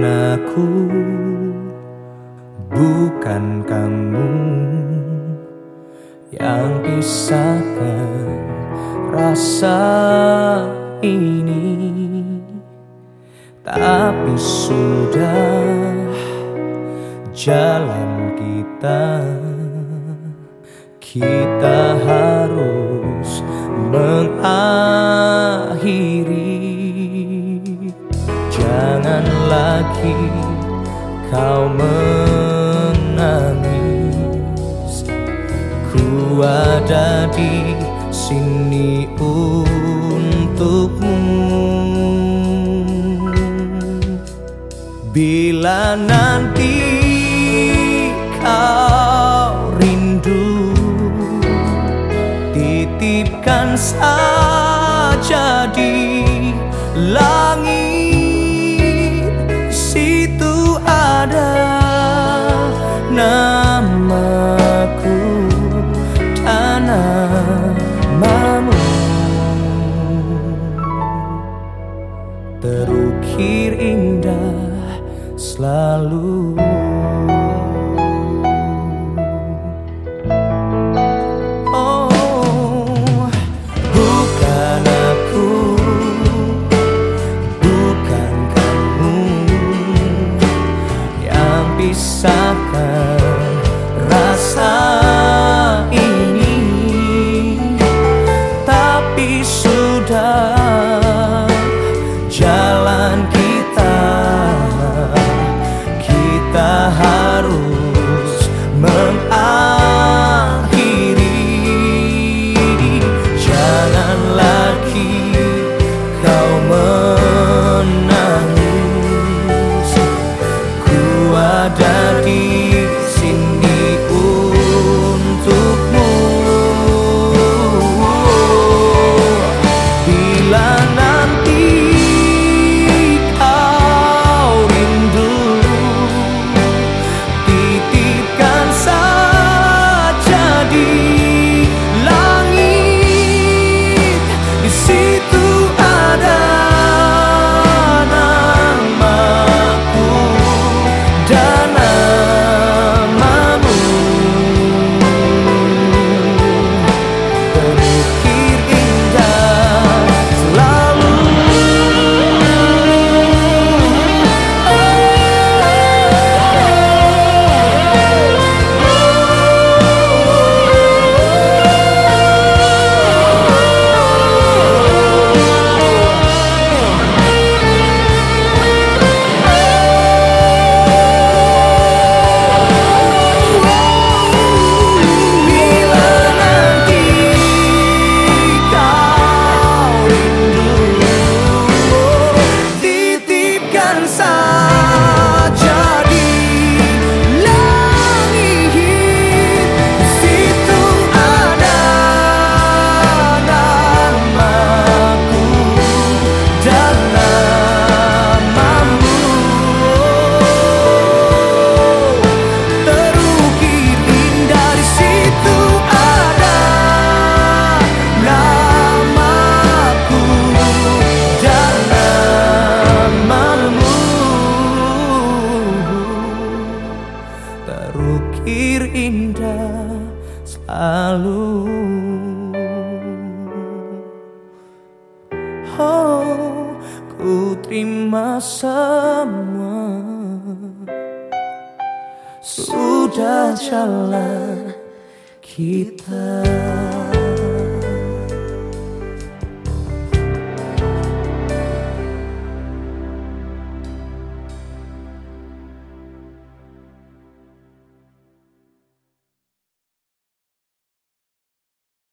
Bukan aku, bukan kamu yang pisahkan rasa ini, tapi sudah jalan kita. Kita harus mengakhiri Jangan lagi kau menangis. Ku ada di sini untukmu. Bila nanti kau rindu Titipkan saja di langit Terukir indah selalu Terukir indah selalu Oh, ku terima semua sudah jalan kita.